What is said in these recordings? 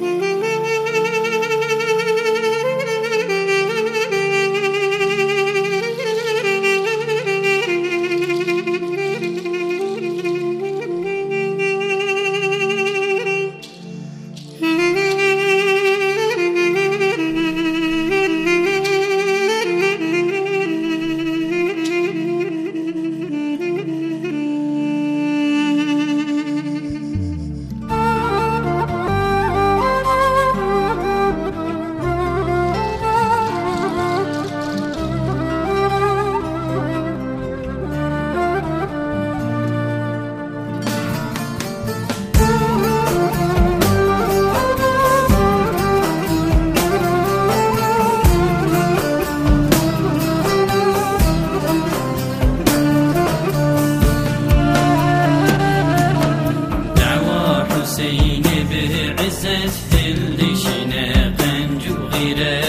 Mm-hmm. Hüseyin'i bir izzet dildişine genc gire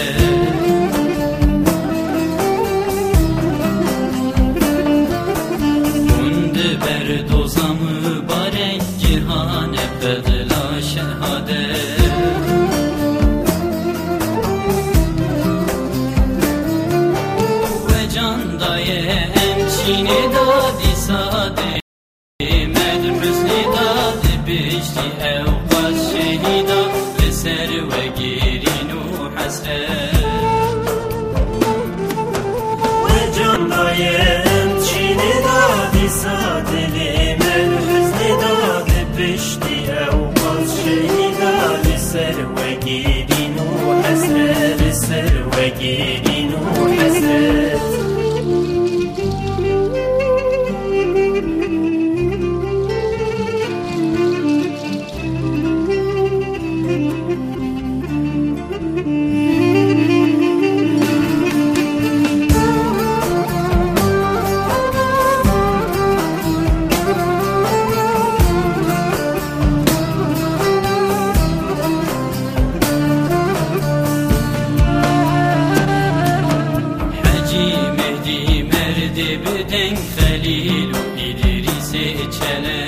Gündü berdoza mübarek cihane bedla şehadet Ve can daye hemşine dadi sade. دلی من حزن او باز شهیدان سر و گیرین و حسر سر و گیرین و حسر بدن خليل إدريس إتشلال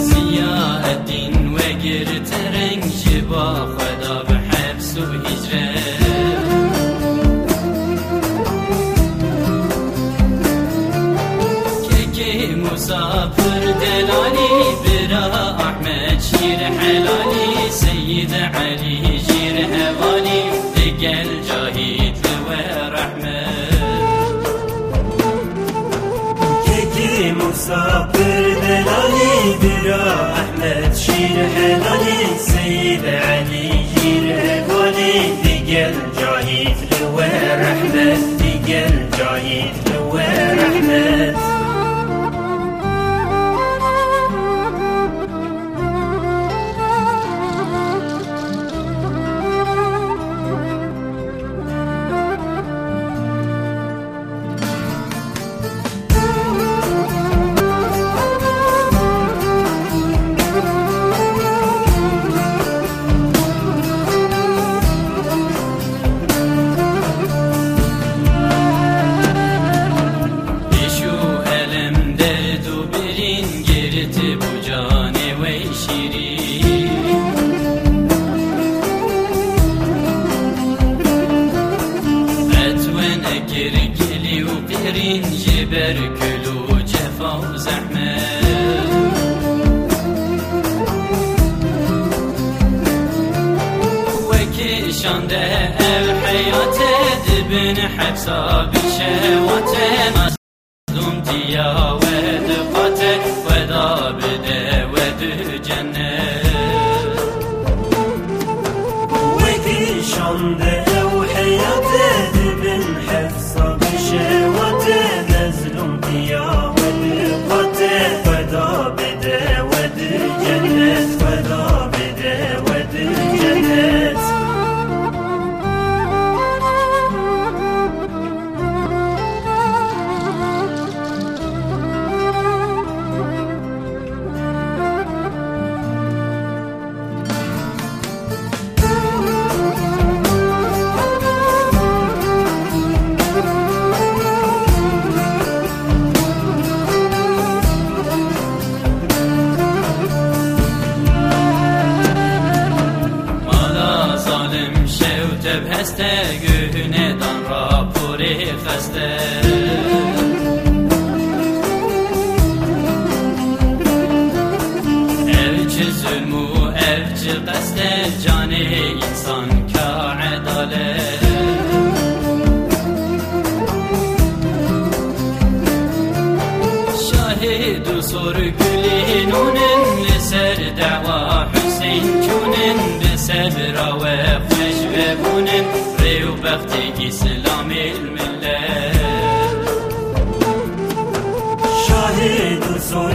زياء الدين وقرت رنج شبا خدا بحبس وهجران كيكي مسافر دلالي برا أحمد شير حلالي سافر دلالي درا أحمد شير حلالي سيد علي شير هلالي دقل جاهيد لوير احمد دقل جاهيد لوير احمد نهرین جبر کلو جفا و زحمت وکی شانده ال حیات دبن حبسا بشهوات مظلوم دیا ود قاتل ودا بده ود جنه وکی شانده گهنه دان را پوری خسته ev çi insan ka edalet şahid û sor gulên nûnin li ser dewa Hüseyn çûnin bi ser ra بخت إسلام الملة شاهد صور